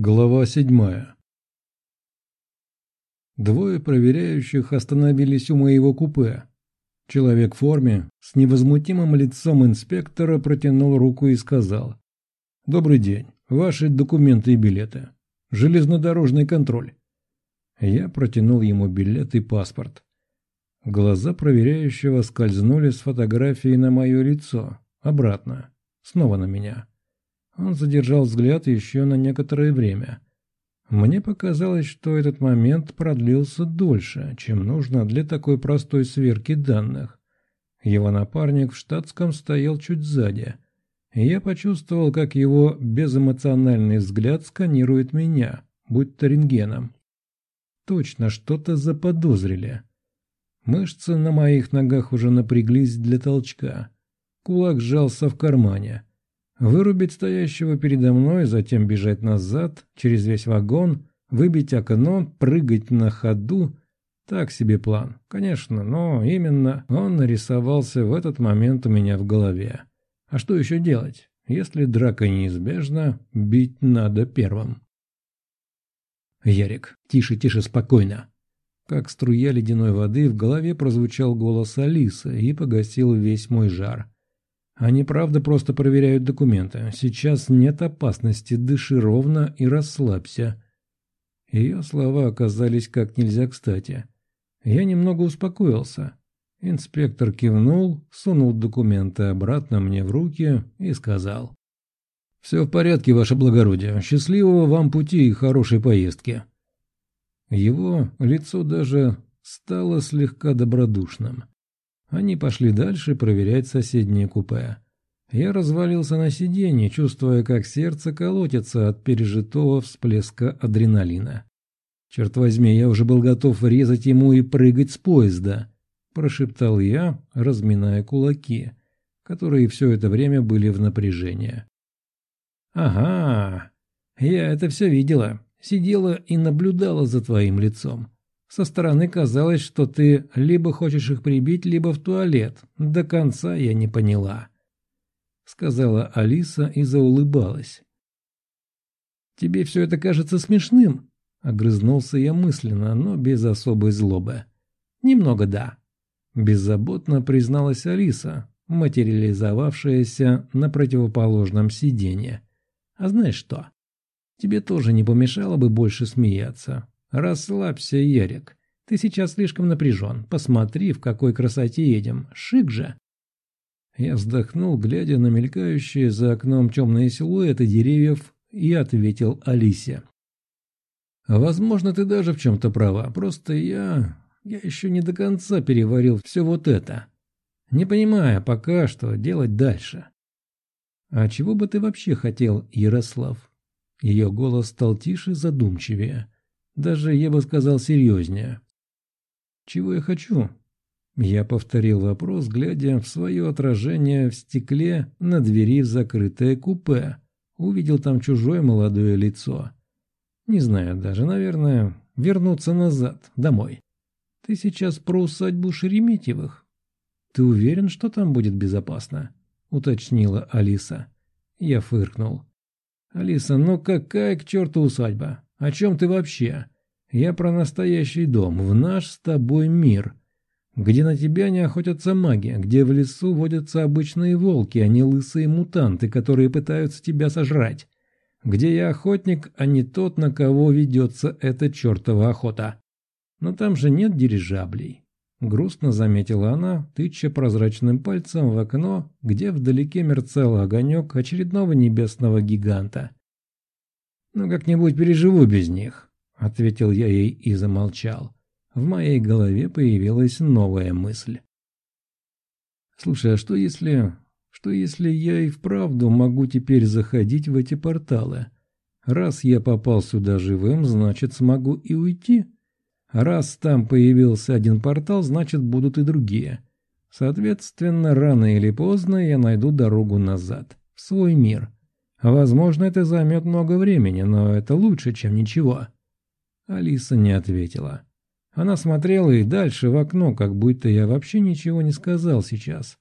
Глава седьмая Двое проверяющих остановились у моего купе. Человек в форме с невозмутимым лицом инспектора протянул руку и сказал. «Добрый день. Ваши документы и билеты. Железнодорожный контроль». Я протянул ему билет и паспорт. Глаза проверяющего скользнули с фотографии на мое лицо, обратно, снова на меня. Он задержал взгляд еще на некоторое время. Мне показалось, что этот момент продлился дольше, чем нужно для такой простой сверки данных. Его напарник в штатском стоял чуть сзади. я почувствовал, как его безэмоциональный взгляд сканирует меня, будто рентгеном. Точно что-то заподозрили. Мышцы на моих ногах уже напряглись для толчка. Кулак сжался в кармане. Вырубить стоящего передо мной, затем бежать назад, через весь вагон, выбить окно, прыгать на ходу. Так себе план, конечно, но именно он нарисовался в этот момент у меня в голове. А что еще делать? Если драка неизбежна, бить надо первым. «Ярик, тише, тише, спокойно!» Как струя ледяной воды в голове прозвучал голос Алисы и погасил весь мой жар. Они правда просто проверяют документы. Сейчас нет опасности, дыши ровно и расслабься. Ее слова оказались как нельзя кстати. Я немного успокоился. Инспектор кивнул, сунул документы обратно мне в руки и сказал. «Все в порядке, ваше благородие. Счастливого вам пути и хорошей поездки». Его лицо даже стало слегка добродушным. Они пошли дальше проверять соседнее купе. Я развалился на сиденье, чувствуя, как сердце колотится от пережитого всплеска адреналина. «Черт возьми, я уже был готов резать ему и прыгать с поезда», – прошептал я, разминая кулаки, которые все это время были в напряжении. «Ага, я это все видела, сидела и наблюдала за твоим лицом. Со стороны казалось, что ты либо хочешь их прибить, либо в туалет. До конца я не поняла. Сказала Алиса и заулыбалась. «Тебе все это кажется смешным?» Огрызнулся я мысленно, но без особой злобы. «Немного да», – беззаботно призналась Алиса, материализовавшаяся на противоположном сиденье. «А знаешь что? Тебе тоже не помешало бы больше смеяться. «Расслабься, Ярик. Ты сейчас слишком напряжен. Посмотри, в какой красоте едем. Шик же!» Я вздохнул, глядя на мелькающие за окном темные силуэты деревьев, и ответил Алисе. «Возможно, ты даже в чем-то права. Просто я... я еще не до конца переварил все вот это. Не понимаю пока, что делать дальше». «А чего бы ты вообще хотел, Ярослав?» Ее голос стал тише, задумчивее. Даже, я бы сказал, серьезнее. «Чего я хочу?» Я повторил вопрос, глядя в свое отражение в стекле на двери в закрытое купе. Увидел там чужое молодое лицо. Не знаю даже, наверное, вернуться назад, домой. Ты сейчас про усадьбу Шереметьевых? Ты уверен, что там будет безопасно? Уточнила Алиса. Я фыркнул. Алиса, ну какая к черту усадьба? О чем ты вообще? Я про настоящий дом, в наш с тобой мир, где на тебя не охотятся маги, где в лесу водятся обычные волки, а не лысые мутанты, которые пытаются тебя сожрать, где я охотник, а не тот, на кого ведется эта чертова охота. Но там же нет дирижаблей. Грустно заметила она, тыча прозрачным пальцем в окно, где вдалеке мерцал огонек очередного небесного гиганта. «Ну, как-нибудь переживу без них», — ответил я ей и замолчал. В моей голове появилась новая мысль. «Слушай, а что если... что если я и вправду могу теперь заходить в эти порталы? Раз я попал сюда живым, значит, смогу и уйти. Раз там появился один портал, значит, будут и другие. Соответственно, рано или поздно я найду дорогу назад, в свой мир». Возможно, это займет много времени, но это лучше, чем ничего. Алиса не ответила. Она смотрела и дальше в окно, как будто я вообще ничего не сказал сейчас.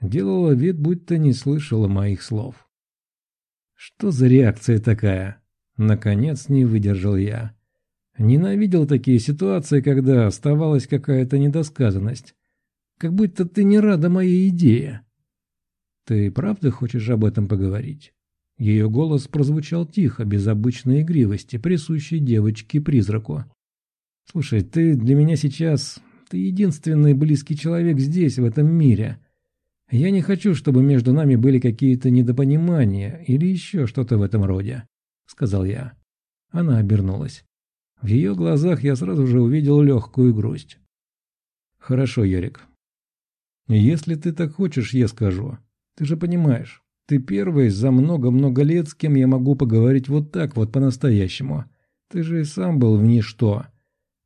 Делала вид, будто не слышала моих слов. «Что за реакция такая?» Наконец не выдержал я. Ненавидел такие ситуации, когда оставалась какая-то недосказанность. Как будто ты не рада моей идее. Ты правда хочешь об этом поговорить? Ее голос прозвучал тихо, без обычной игривости, присущей девочке-призраку. «Слушай, ты для меня сейчас... Ты единственный близкий человек здесь, в этом мире. Я не хочу, чтобы между нами были какие-то недопонимания или еще что-то в этом роде», — сказал я. Она обернулась. В ее глазах я сразу же увидел легкую грусть. «Хорошо, Ярик. Если ты так хочешь, я скажу. Ты же понимаешь, ты первый за много-много лет, с кем я могу поговорить вот так вот по-настоящему. Ты же и сам был в ничто.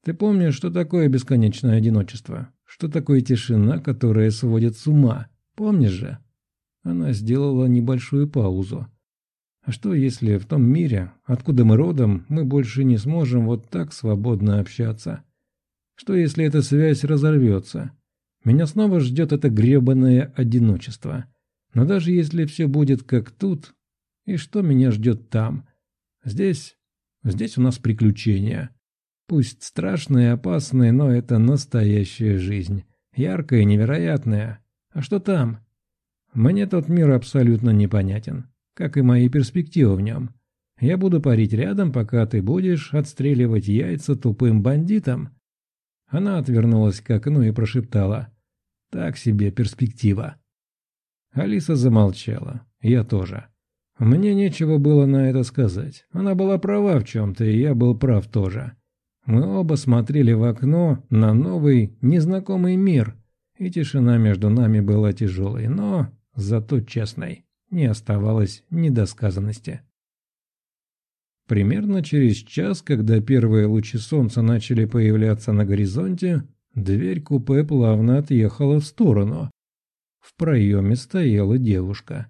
Ты помнишь, что такое бесконечное одиночество? Что такое тишина, которая сводит с ума? Помнишь же?» Она сделала небольшую паузу. «А что, если в том мире, откуда мы родом, мы больше не сможем вот так свободно общаться? Что, если эта связь разорвется? Меня снова ждет это гребаное одиночество. Но даже если все будет как тут, и что меня ждет там? Здесь... здесь у нас приключения». Пусть страшные и опасные, но это настоящая жизнь. Яркая, невероятная. А что там? Мне тот мир абсолютно непонятен, как и мои перспективы в нем. Я буду парить рядом, пока ты будешь отстреливать яйца тупым бандитам. Она отвернулась к окну и прошептала. Так себе перспектива. Алиса замолчала. Я тоже. Мне нечего было на это сказать. Она была права в чем-то, и я был прав тоже. Мы оба смотрели в окно на новый, незнакомый мир, и тишина между нами была тяжелой, но зато честной. Не оставалось недосказанности. Примерно через час, когда первые лучи солнца начали появляться на горизонте, дверь купе плавно отъехала в сторону. В проеме стояла девушка.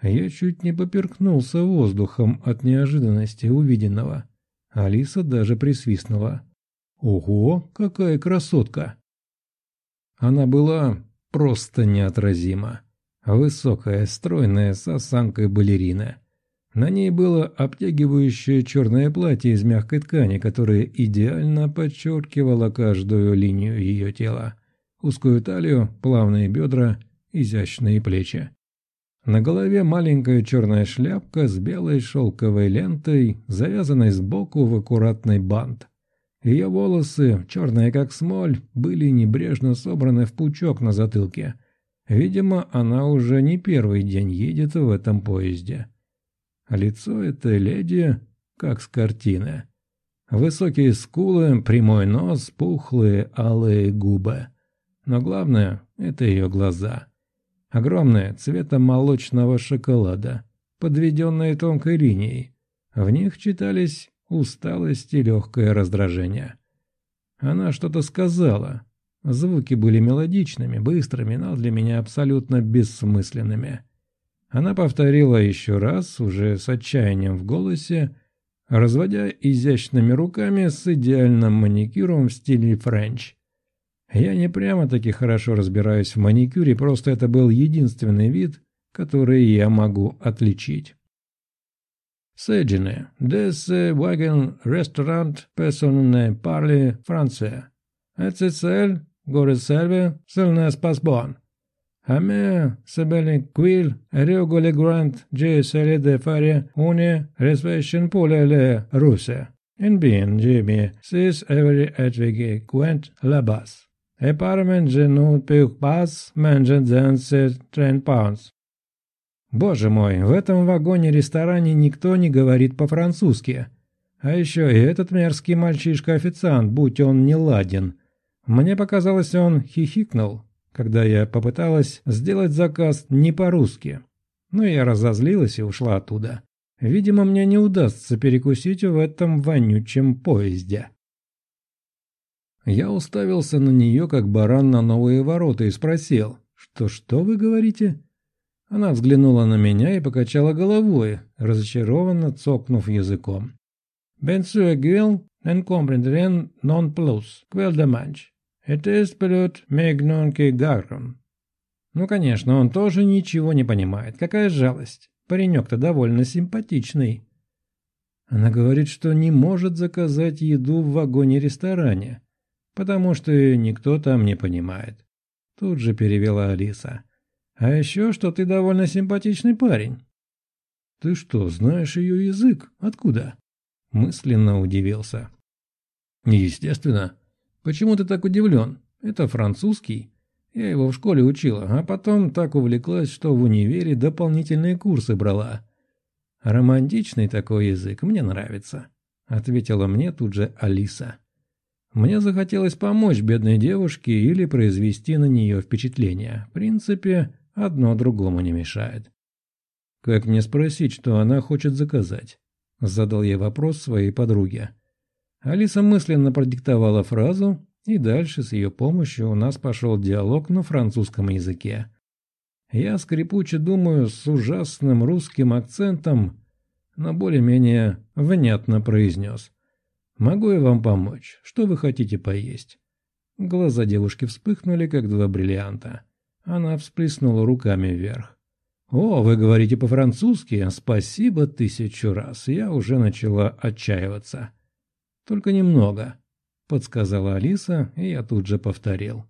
Я чуть не поперкнулся воздухом от неожиданности увиденного. Алиса даже присвистнула. «Ого, какая красотка!» Она была просто неотразима. Высокая, стройная, с осанкой балерина. На ней было обтягивающее черное платье из мягкой ткани, которое идеально подчеркивало каждую линию ее тела. Узкую талию, плавные бедра, изящные плечи. На голове маленькая черная шляпка с белой шелковой лентой, завязанной сбоку в аккуратный бант. Ее волосы, черные как смоль, были небрежно собраны в пучок на затылке. Видимо, она уже не первый день едет в этом поезде. Лицо этой леди как с картины. Высокие скулы, прямой нос, пухлые алые губы. Но главное – это ее глаза – Огромные, цвета молочного шоколада, подведенные тонкой линией. В них читались усталость и легкое раздражение. Она что-то сказала. Звуки были мелодичными, быстрыми, но для меня абсолютно бессмысленными. Она повторила еще раз, уже с отчаянием в голосе, разводя изящными руками с идеальным маникюром в стиле френч. Я не прямо-таки хорошо разбираюсь в маникюре, просто это был единственный вид, который я могу отличить. Седжине, wagon restaurant personne parle français. Это цель, город Сельве, сильная спасбон. Аме себели квил, регуле грант, джи селе де фаре, уне, респешен поле ле русе. Инбин, джими, сис эвери этвиги, квент лабас. Эпарменджи ну пюхпас, менджен дзенсе трен паунс. Боже мой, в этом вагоне-ресторане никто не говорит по-французски. А еще и этот мерзкий мальчишка-официант, будь он не ладен. Мне показалось, он хихикнул, когда я попыталась сделать заказ не по-русски. Но я разозлилась и ушла оттуда. Видимо, мне не удастся перекусить в этом вонючем поезде. Я уставился на нее, как баран на новые ворота, и спросил, «Что-что вы говорите?» Она взглянула на меня и покачала головой, разочарованно цокнув языком. «Бенсуэ гвил en comprendrien non plus, quel dommage. Это est pelut megnon que garron». Ну, конечно, он тоже ничего не понимает. Какая жалость. Паренек-то довольно симпатичный. Она говорит, что не может заказать еду в вагоне-ресторане, потому что никто там не понимает. Тут же перевела Алиса. А еще, что ты довольно симпатичный парень. Ты что, знаешь ее язык? Откуда? Мысленно удивился. Естественно. Почему ты так удивлен? Это французский. Я его в школе учила, а потом так увлеклась, что в универе дополнительные курсы брала. «Романтичный такой язык, мне нравится», — ответила мне тут же Алиса. Мне захотелось помочь бедной девушке или произвести на нее впечатление. В принципе, одно другому не мешает. «Как мне спросить, что она хочет заказать?» — задал я вопрос своей подруге. Алиса мысленно продиктовала фразу, и дальше с ее помощью у нас пошел диалог на французском языке. Я скрипуче думаю с ужасным русским акцентом, но более-менее внятно произнес. «Могу я вам помочь? Что вы хотите поесть?» Глаза девушки вспыхнули, как два бриллианта. Она всплеснула руками вверх. «О, вы говорите по-французски? Спасибо тысячу раз. Я уже начала отчаиваться». «Только немного», — подсказала Алиса, и я тут же повторил.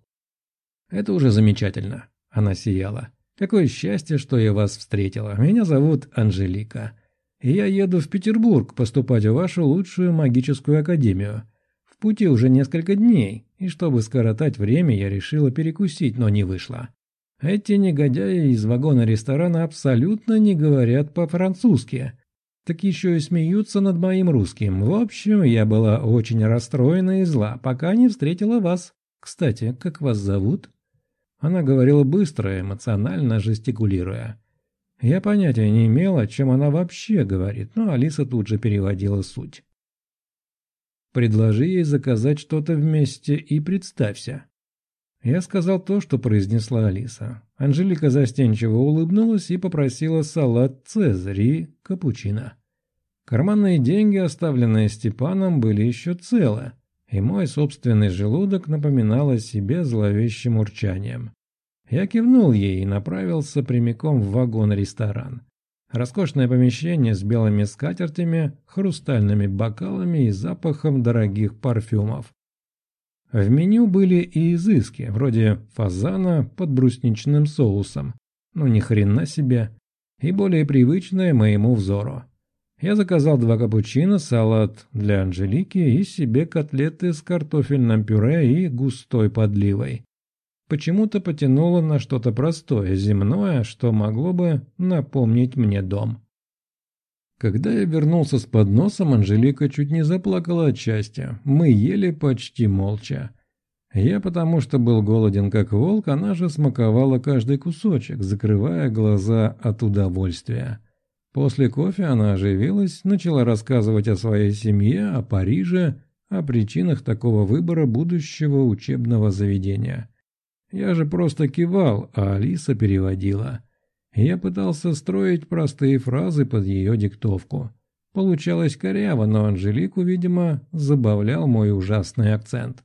«Это уже замечательно», — она сияла. Какое счастье, что я вас встретила. Меня зовут Анжелика. Я еду в Петербург поступать в вашу лучшую магическую академию. В пути уже несколько дней, и чтобы скоротать время, я решила перекусить, но не вышло. Эти негодяи из вагона ресторана абсолютно не говорят по-французски. Так еще и смеются над моим русским. В общем, я была очень расстроена и зла, пока не встретила вас. Кстати, как вас зовут?» Она говорила быстро, эмоционально жестикулируя. Я понятия не имел, о чем она вообще говорит, но Алиса тут же переводила суть. «Предложи ей заказать что-то вместе и представься». Я сказал то, что произнесла Алиса. Анжелика застенчиво улыбнулась и попросила салат «Цезарь» и капучино. Карманные деньги, оставленные Степаном, были еще целы и мой собственный желудок напоминал о себе зловещим урчанием. Я кивнул ей и направился прямиком в вагон-ресторан. Роскошное помещение с белыми скатертями, хрустальными бокалами и запахом дорогих парфюмов. В меню были и изыски, вроде фазана под брусничным соусом, ну ни хрена себе, и более привычное моему взору. Я заказал два капучино, салат для Анжелики и себе котлеты с картофельным пюре и густой подливой. Почему-то потянуло на что-то простое, земное, что могло бы напомнить мне дом. Когда я вернулся с подносом, Анжелика чуть не заплакала от счастья. Мы ели почти молча. Я потому что был голоден как волк, она же смаковала каждый кусочек, закрывая глаза от удовольствия. После кофе она оживилась, начала рассказывать о своей семье, о Париже, о причинах такого выбора будущего учебного заведения. Я же просто кивал, а Алиса переводила. Я пытался строить простые фразы под ее диктовку. Получалось коряво, но Анжелику, видимо, забавлял мой ужасный акцент.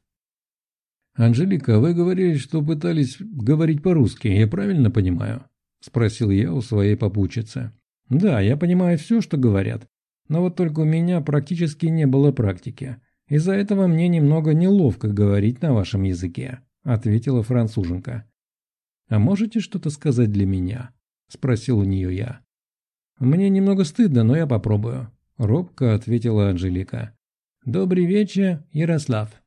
«Анжелика, вы говорили, что пытались говорить по-русски, я правильно понимаю?» – спросил я у своей попутчицы. Да, я понимаю все, что говорят, но вот только у меня практически не было практики. Из-за этого мне немного неловко говорить на вашем языке», — ответила француженка. «А можете что-то сказать для меня?» — спросил у нее я. «Мне немного стыдно, но я попробую», — робко ответила Анжелика. «Добрый вечер, Ярослав».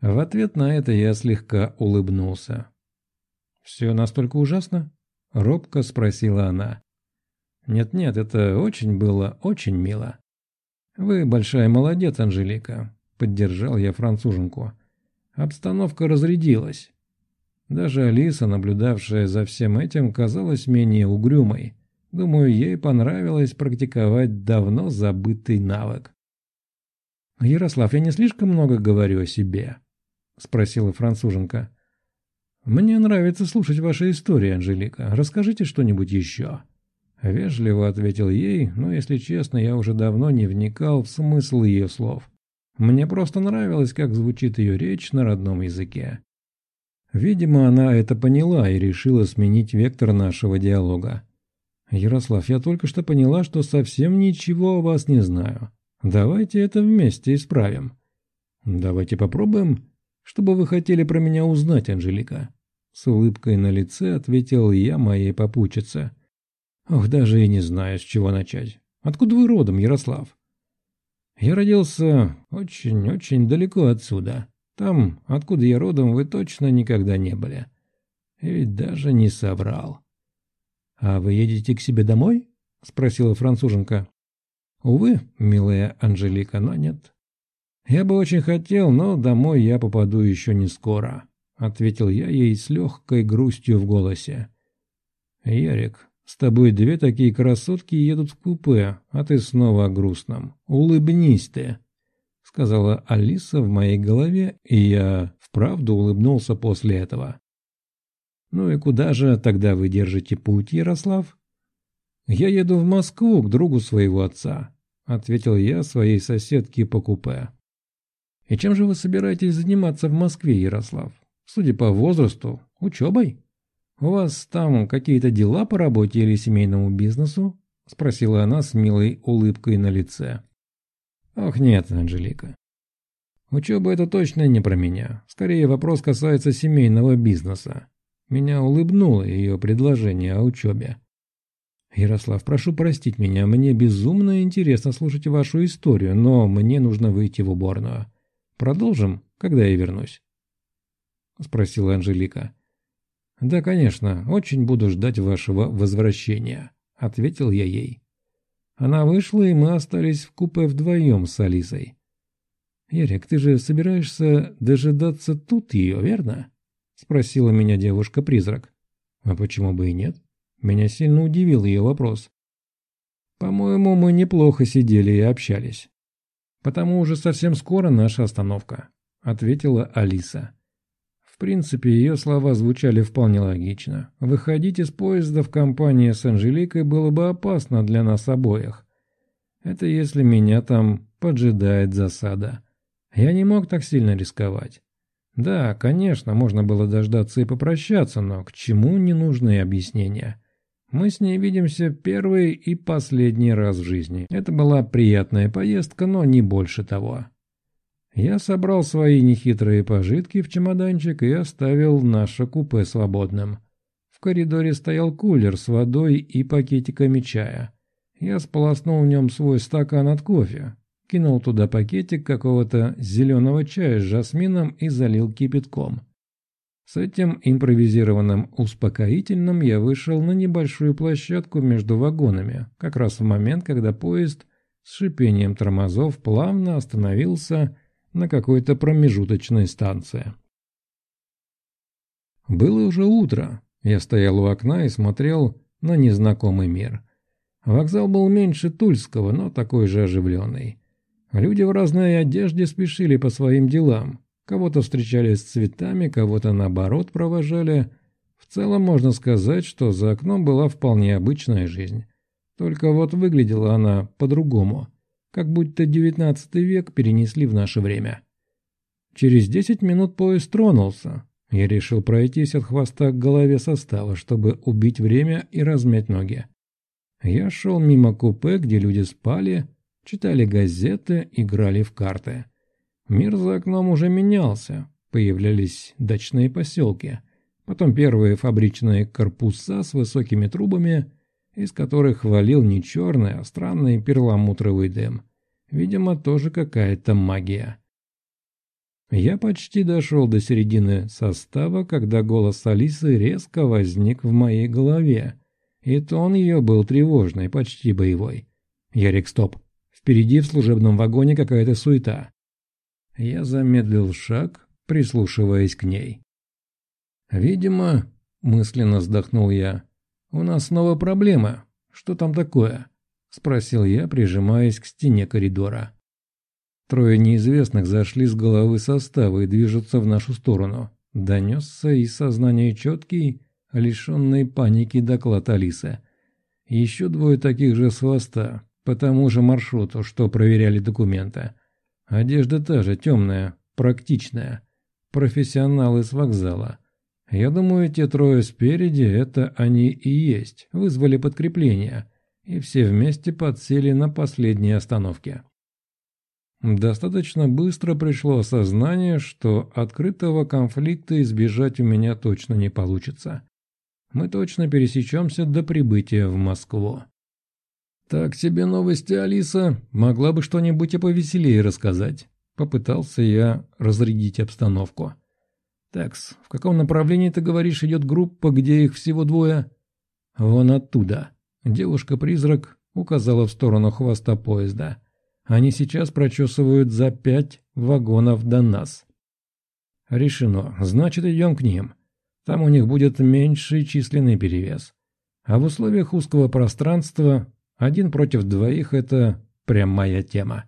В ответ на это я слегка улыбнулся. «Все настолько ужасно?» — робко спросила она. Нет-нет, это очень было очень мило. Вы большая молодец, Анжелика, поддержал я француженку. Обстановка разрядилась. Даже Алиса, наблюдавшая за всем этим, казалась менее угрюмой. Думаю, ей понравилось практиковать давно забытый навык. «Ярослав, я не слишком много говорю о себе?» — спросила француженка. «Мне нравится слушать ваши истории, Анжелика. Расскажите что-нибудь еще». Вежливо ответил ей, но, если честно, я уже давно не вникал в смысл ее слов. Мне просто нравилось, как звучит ее речь на родном языке. Видимо, она это поняла и решила сменить вектор нашего диалога. «Ярослав, я только что поняла, что совсем ничего о вас не знаю. Давайте это вместе исправим». «Давайте попробуем. Что бы вы хотели про меня узнать, Анжелика?» С улыбкой на лице ответил я моей попутчице. «Ох, даже и не знаю, с чего начать. Откуда вы родом, Ярослав?» «Я родился очень-очень далеко отсюда. Там, откуда я родом, вы точно никогда не были. И ведь даже не соврал». «А вы едете к себе домой?» — спросила француженка. «Увы, милая Анжелика, но нет. Я бы очень хотел, но домой я попаду еще не скоро», — ответил я ей с легкой грустью в голосе. «Ярик, с тобой две такие красотки едут в купе, а ты снова о грустном. Улыбнись ты», — сказала Алиса в моей голове, и я вправду улыбнулся после этого. «Ну и куда же тогда вы держите путь, Ярослав?» «Я еду в Москву к другу своего отца», — ответил я своей соседке по купе. «И чем же вы собираетесь заниматься в Москве, Ярослав? Судя по возрасту, учебой? У вас там какие-то дела по работе или семейному бизнесу?» — спросила она с милой улыбкой на лице. «Ох нет, Анжелика. Учеба — это точно не про меня. Скорее, вопрос касается семейного бизнеса. Меня улыбнуло ее предложение о учебе. «Ярослав, прошу простить меня, мне безумно интересно слушать вашу историю, но мне нужно выйти в уборную. Продолжим, когда я вернусь?» Спросила Анжелика. «Да, конечно, очень буду ждать вашего возвращения», — ответил я ей. Она вышла, и мы остались в купе вдвоем с Алисой. «Ярик, ты же собираешься дожидаться тут ее, верно?» Спросила меня девушка-призрак. А почему бы и нет? Меня сильно удивил ее вопрос. По-моему, мы неплохо сидели и общались. Потому уже совсем скоро наша остановка, ответила Алиса. Принципе, ее слова звучали вполне логично. Выходить из поезда в компании с Анжеликой было бы опасно для нас обоих. Это если меня там поджидает засада. Я не мог так сильно рисковать. Да, конечно, можно было дождаться и попрощаться, но к чему ненужные объяснения? Мы с ней видимся первый и последний раз в жизни. Это была приятная поездка, но не больше того. Я собрал свои нехитрые пожитки в чемоданчик и оставил наше купе свободным. В коридоре стоял кулер с водой и пакетиками чая. Я сполоснул в нем свой стакан от кофе, кинул туда пакетик какого-то зеленого чая с жасмином и залил кипятком. С этим импровизированным успокоительным я вышел на небольшую площадку между вагонами, как раз в момент, когда поезд с шипением тормозов плавно остановился на какой-то промежуточной станции. Было уже утро. Я стоял у окна и смотрел на незнакомый мир. Вокзал был меньше Тульского, но такой же оживленный. Люди в разной одежде спешили по своим делам. Кого-то встречали с цветами, кого-то наоборот провожали. В целом можно сказать, что за окном была вполне обычная жизнь. Только вот выглядела она по-другому, как будто девятнадцатый век перенесли в наше время. Через десять минут поезд тронулся. Я решил пройтись от хвоста к голове состава, чтобы убить время и размять ноги. Я шел мимо купе, где люди спали, читали газеты, играли в карты. Мир за окном уже менялся, появлялись дачные поселки, потом первые фабричные корпуса с высокими трубами, из которых валил не черный, а странный перламутровый дым. Видимо, тоже какая-то магия. Я почти дошел до середины состава, когда голос Алисы резко возник в моей голове. И тон ее был тревожный, почти боевой. «Ярик, стоп!» Впереди в служебном вагоне какая-то суета. Я замедлил шаг, прислушиваясь к ней. «Видимо», — мысленно вздохнул я, — «у нас снова проблема. Что там такое?» — спросил я, прижимаясь к стене коридора. Трое неизвестных зашли с головы состава и движутся в нашу сторону. Донесся из сознания четкий, лишенный паники доклад Алисы. Еще двое таких же с хвоста, по тому же маршруту, что проверяли документы. Одежда та же, темная, практичная. Профессионалы с вокзала. Я думаю, те трое спереди – это они и есть, вызвали подкрепление, и все вместе подсели на последней остановке. Достаточно быстро пришло осознание, что открытого конфликта избежать у меня точно не получится. Мы точно пересечемся до прибытия в Москву. «Так тебе новости, Алиса. Могла бы что-нибудь и повеселее рассказать». Попытался я разрядить обстановку. «Такс, в каком направлении, ты говоришь, идет группа, где их всего двое?» «Вон оттуда». Девушка-призрак указала в сторону хвоста поезда. Они сейчас прочесывают за пять вагонов до нас. Решено. Значит, идем к ним. Там у них будет меньший численный перевес. А в условиях узкого пространства один против двоих – это прям моя тема.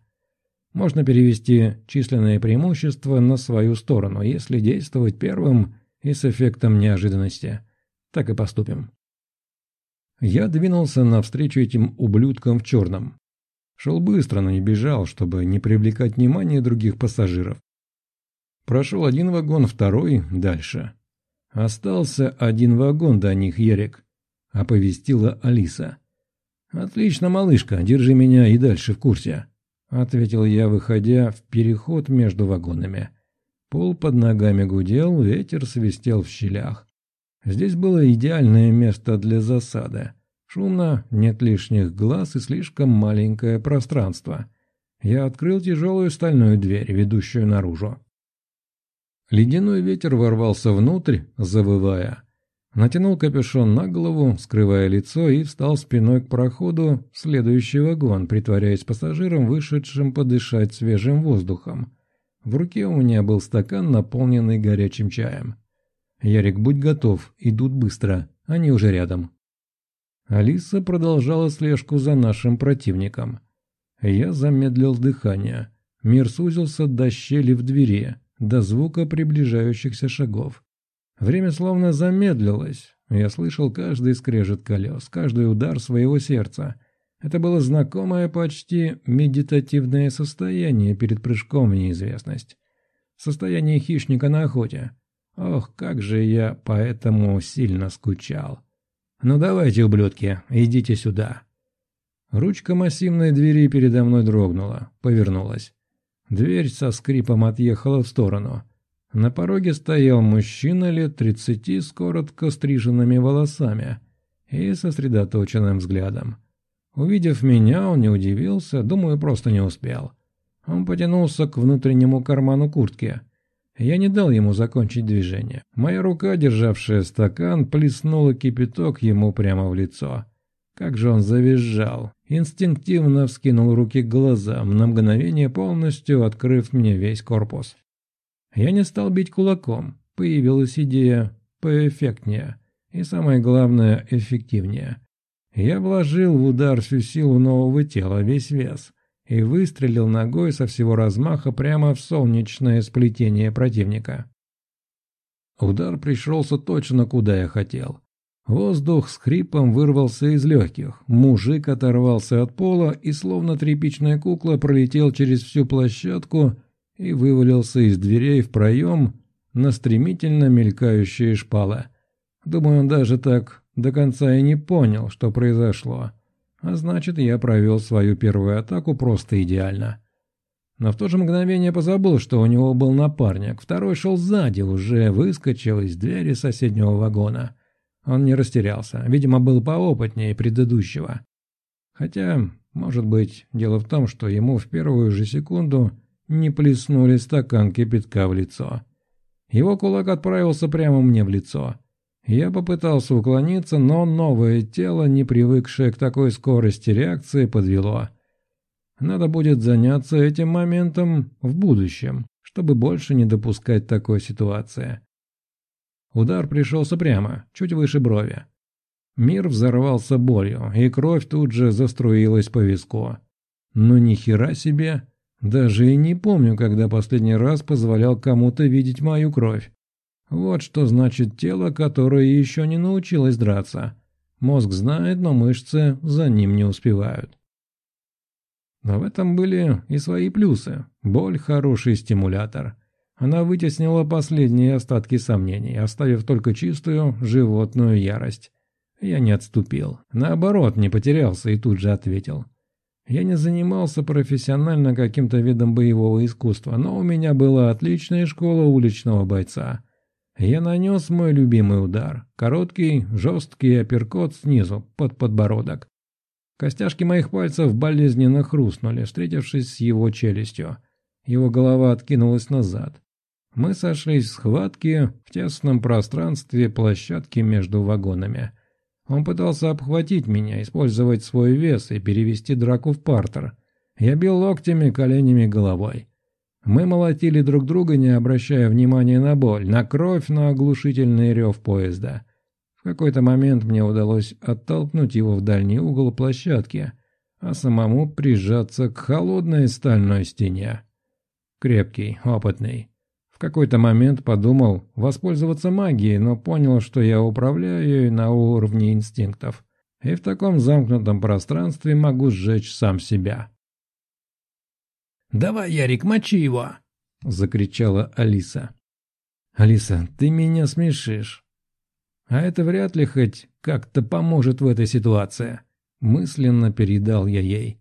Можно перевести численное преимущество на свою сторону, если действовать первым и с эффектом неожиданности. Так и поступим. Я двинулся навстречу этим ублюдкам в черном. Шел быстро, но не бежал, чтобы не привлекать внимание других пассажиров. Прошел один вагон, второй – дальше. Остался один вагон до них, Ерик, – оповестила Алиса. «Отлично, малышка, держи меня и дальше в курсе», – ответил я, выходя в переход между вагонами. Пол под ногами гудел, ветер свистел в щелях. Здесь было идеальное место для засады. Шумно, нет лишних глаз и слишком маленькое пространство. Я открыл тяжелую стальную дверь, ведущую наружу. Ледяной ветер ворвался внутрь, завывая. Натянул капюшон на голову, скрывая лицо, и встал спиной к проходу в следующий вагон, притворяясь пассажиром, вышедшим подышать свежим воздухом. В руке у меня был стакан, наполненный горячим чаем. «Ярик, будь готов, идут быстро, они уже рядом». Алиса продолжала слежку за нашим противником. Я замедлил дыхание. Мир сузился до щели в двери, до звука приближающихся шагов. Время словно замедлилось. Я слышал каждый скрежет колес, каждый удар своего сердца. Это было знакомое почти медитативное состояние перед прыжком в неизвестность. Состояние хищника на охоте. Ох, как же я поэтому сильно скучал. «Ну давайте, ублюдки, идите сюда». Ручка массивной двери передо мной дрогнула, повернулась. Дверь со скрипом отъехала в сторону. На пороге стоял мужчина лет тридцати с коротко стриженными волосами и сосредоточенным взглядом. Увидев меня, он не удивился, думаю, просто не успел. Он потянулся к внутреннему карману куртки – я не дал ему закончить движение. Моя рука, державшая стакан, плеснула кипяток ему прямо в лицо. Как же он завизжал. Инстинктивно вскинул руки к глазам, на мгновение полностью открыв мне весь корпус. Я не стал бить кулаком. Появилась идея поэффектнее. И самое главное, эффективнее. Я вложил в удар всю силу нового тела, весь вес и выстрелил ногой со всего размаха прямо в солнечное сплетение противника. Удар пришелся точно куда я хотел. Воздух с хрипом вырвался из легких, мужик оторвался от пола и словно тряпичная кукла пролетел через всю площадку и вывалился из дверей в проем на стремительно мелькающие шпалы. Думаю, он даже так до конца и не понял, что произошло. А значит, я провел свою первую атаку просто идеально. Но в то же мгновение позабыл, что у него был напарник. Второй шел сзади, уже выскочил из двери соседнего вагона. Он не растерялся, видимо, был поопытнее предыдущего. Хотя, может быть, дело в том, что ему в первую же секунду не плеснули стакан кипятка в лицо. Его кулак отправился прямо мне в лицо. Я попытался уклониться, но новое тело, не привыкшее к такой скорости реакции, подвело. Надо будет заняться этим моментом в будущем, чтобы больше не допускать такой ситуации. Удар пришелся прямо, чуть выше брови. Мир взорвался болью, и кровь тут же заструилась по виску. Но ни хера себе! Даже и не помню, когда последний раз позволял кому-то видеть мою кровь. Вот что значит тело, которое еще не научилось драться. Мозг знает, но мышцы за ним не успевают. Но в этом были и свои плюсы. Боль – хороший стимулятор. Она вытеснила последние остатки сомнений, оставив только чистую животную ярость. Я не отступил. Наоборот, не потерялся и тут же ответил. Я не занимался профессионально каким-то видом боевого искусства, но у меня была отличная школа уличного бойца. Я нанес мой любимый удар. Короткий, жесткий апперкот снизу, под подбородок. Костяшки моих пальцев болезненно хрустнули, встретившись с его челюстью. Его голова откинулась назад. Мы сошлись в схватке в тесном пространстве площадки между вагонами. Он пытался обхватить меня, использовать свой вес и перевести драку в партер. Я бил локтями, коленями, головой. Мы молотили друг друга, не обращая внимания на боль, на кровь, на оглушительный рев поезда. В какой-то момент мне удалось оттолкнуть его в дальний угол площадки, а самому прижаться к холодной стальной стене. Крепкий, опытный. В какой-то момент подумал воспользоваться магией, но понял, что я управляю ею на уровне инстинктов. И в таком замкнутом пространстве могу сжечь сам себя. «Давай, Ярик, мочи его!» — закричала Алиса. «Алиса, ты меня смешишь. А это вряд ли хоть как-то поможет в этой ситуации». Мысленно передал я ей.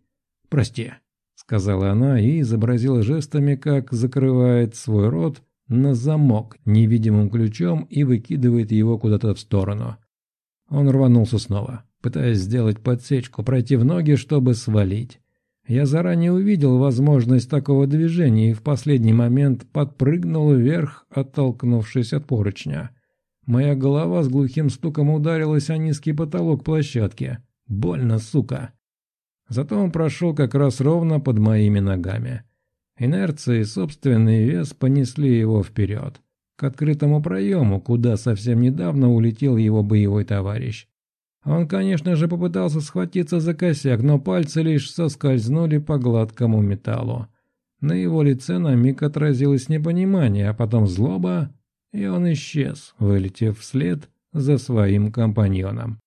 «Прости», — сказала она и изобразила жестами, как закрывает свой рот на замок невидимым ключом и выкидывает его куда-то в сторону. Он рванулся снова, пытаясь сделать подсечку, пройти в ноги, чтобы свалить. Я заранее увидел возможность такого движения и в последний момент подпрыгнул вверх, оттолкнувшись от поручня. Моя голова с глухим стуком ударилась о низкий потолок площадки. Больно, сука. Зато он прошел как раз ровно под моими ногами. Инерция и собственный вес понесли его вперед, к открытому проему, куда совсем недавно улетел его боевой товарищ. Он, конечно же, попытался схватиться за косяк, но пальцы лишь соскользнули по гладкому металлу. На его лице на миг отразилось непонимание, а потом злоба, и он исчез, вылетев вслед за своим компаньоном.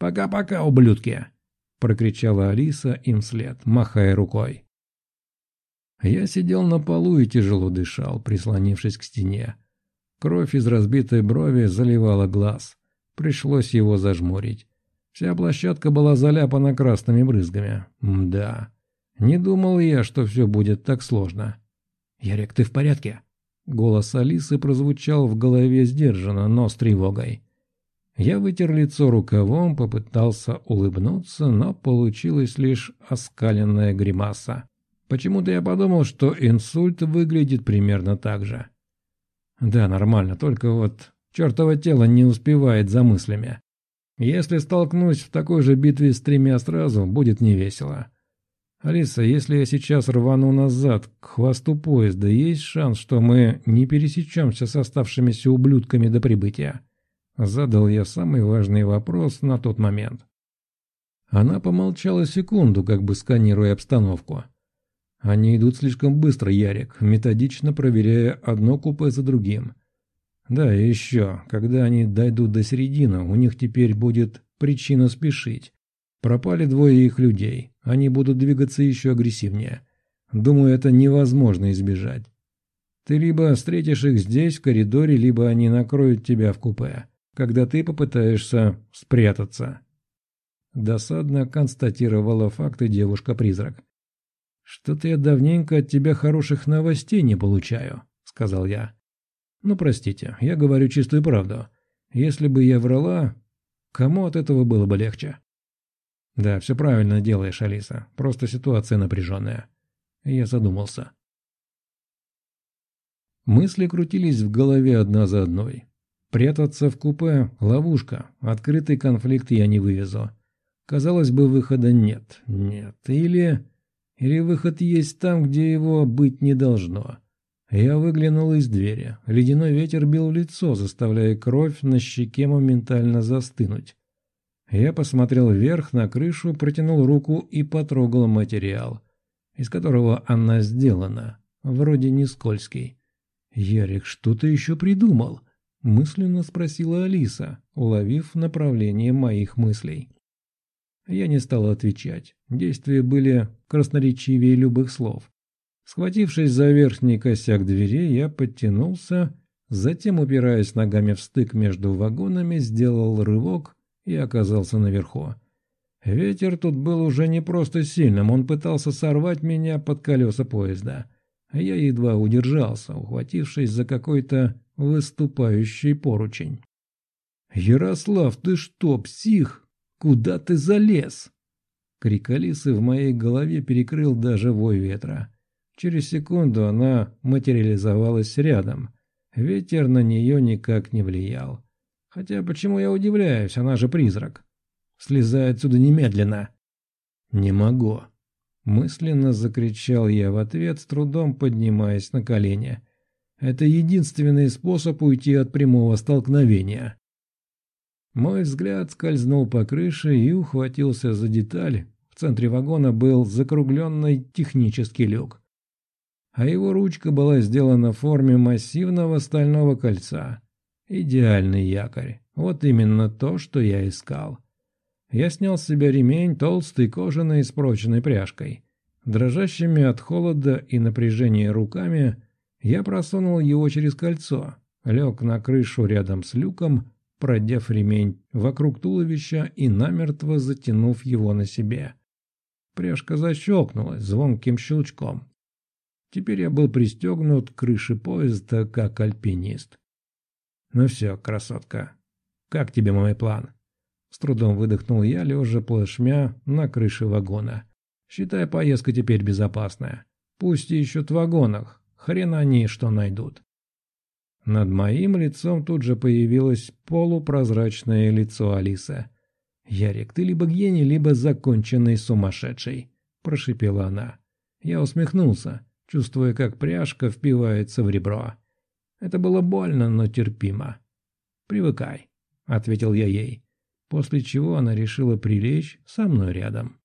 «Пока-пока, ублюдки!» — прокричала Алиса им вслед, махая рукой. Я сидел на полу и тяжело дышал, прислонившись к стене. Кровь из разбитой брови заливала глаз. Пришлось его зажмурить. Вся площадка была заляпана красными брызгами. Мда. Не думал я, что все будет так сложно. «Ярик, ты в порядке?» Голос Алисы прозвучал в голове сдержанно, но с тревогой. Я вытер лицо рукавом, попытался улыбнуться, но получилась лишь оскаленная гримаса. Почему-то я подумал, что инсульт выглядит примерно так же. Да, нормально, только вот Чертово тело не успевает за мыслями. Если столкнусь в такой же битве с тремя сразу, будет невесело. Алиса, если я сейчас рвану назад, к хвосту поезда, есть шанс, что мы не пересечемся с оставшимися ублюдками до прибытия? Задал я самый важный вопрос на тот момент. Она помолчала секунду, как бы сканируя обстановку. Они идут слишком быстро, Ярик, методично проверяя одно купе за другим. Да, и еще, когда они дойдут до середины, у них теперь будет причина спешить. Пропали двое их людей, они будут двигаться еще агрессивнее. Думаю, это невозможно избежать. Ты либо встретишь их здесь, в коридоре, либо они накроют тебя в купе, когда ты попытаешься спрятаться. Досадно констатировала факты девушка-призрак. «Что-то я давненько от тебя хороших новостей не получаю», — сказал я. Ну, простите, я говорю чистую правду. Если бы я врала, кому от этого было бы легче? Да, все правильно делаешь, Алиса. Просто ситуация напряженная. Я задумался. Мысли крутились в голове одна за одной. Прятаться в купе – ловушка. Открытый конфликт я не вывезу. Казалось бы, выхода нет. Нет. Или... Или выход есть там, где его быть не должно. Я выглянул из двери. Ледяной ветер бил лицо, заставляя кровь на щеке моментально застынуть. Я посмотрел вверх на крышу, протянул руку и потрогал материал, из которого она сделана. Вроде не скользкий. «Ярик, что ты еще придумал?» – мысленно спросила Алиса, уловив направление моих мыслей. Я не стал отвечать. Действия были красноречивее любых слов. Схватившись за верхний косяк двери, я подтянулся, затем, упираясь ногами в стык между вагонами, сделал рывок и оказался наверху. Ветер тут был уже не просто сильным, он пытался сорвать меня под колеса поезда. Я едва удержался, ухватившись за какой-то выступающий поручень. «Ярослав, ты что, псих? Куда ты залез?» Крик Алисы в моей голове перекрыл даже вой ветра. Через секунду она материализовалась рядом. Ветер на нее никак не влиял. Хотя почему я удивляюсь, она же призрак. Слезай отсюда немедленно. Не могу. Мысленно закричал я в ответ, с трудом поднимаясь на колени. Это единственный способ уйти от прямого столкновения. Мой взгляд скользнул по крыше и ухватился за деталь. В центре вагона был закругленный технический люк. А его ручка была сделана в форме массивного стального кольца. Идеальный якорь. Вот именно то, что я искал. Я снял с себя ремень, толстый, кожаный, с прочной пряжкой. Дрожащими от холода и напряжения руками я просунул его через кольцо, лег на крышу рядом с люком, продев ремень вокруг туловища и намертво затянув его на себе. Пряжка защелкнулась звонким щелчком. Теперь я был пристегнут к крыше поезда, как альпинист. «Ну все, красотка, как тебе мой план?» С трудом выдохнул я, лежа плашмя на крыше вагона. «Считай, поездка теперь безопасная. Пусть ищут в вагонах, Хрен они что найдут. Над моим лицом тут же появилось полупрозрачное лицо Алисы. «Ярик, ты либо гений, либо законченный сумасшедший», – прошипела она. Я усмехнулся, чувствуя, как пряжка впивается в ребро. Это было больно, но терпимо. «Привыкай», – ответил я ей, после чего она решила прилечь со мной рядом.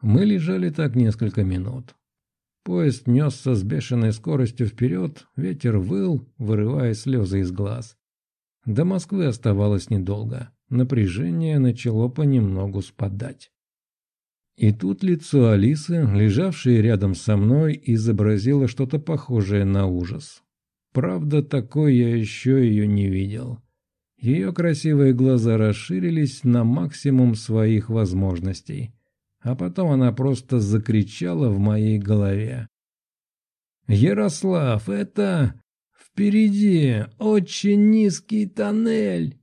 Мы лежали так несколько минут. Поезд несся с бешеной скоростью вперед, ветер выл, вырывая слезы из глаз. До Москвы оставалось недолго. Напряжение начало понемногу спадать. И тут лицо Алисы, лежавшее рядом со мной, изобразило что-то похожее на ужас. Правда, такой я еще ее не видел. Ее красивые глаза расширились на максимум своих возможностей а потом она просто закричала в моей голове. «Ярослав, это... впереди очень низкий тоннель!»